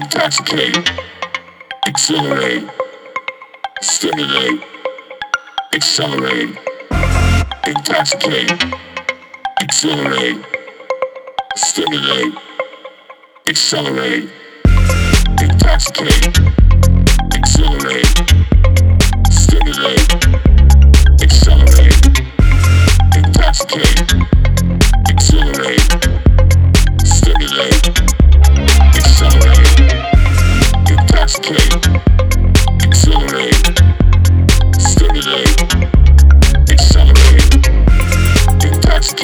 intoxicate, exhilarate, stimulate, accelerate, intoxicate, exhilarate, stimulate, accelerate, intoxicate, exhilarate, stimulate.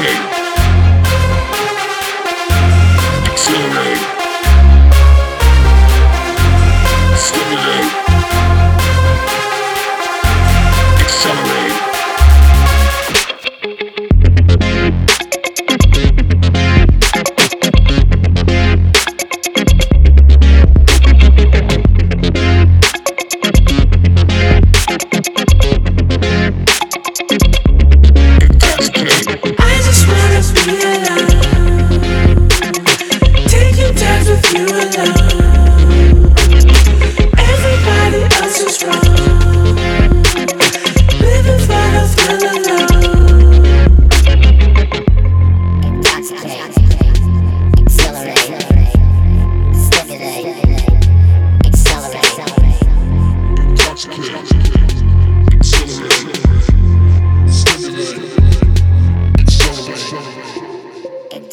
Shake.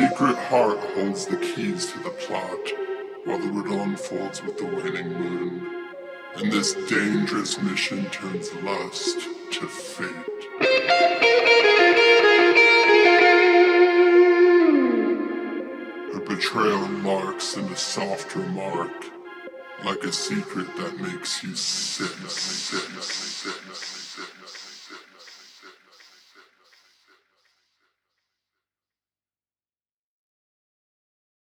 secret heart holds the keys to the plot while the riddle unfolds with the waning moon. And this dangerous mission turns lust to fate. Her betrayal marks in a soft remark, like a secret that makes you sick. sick.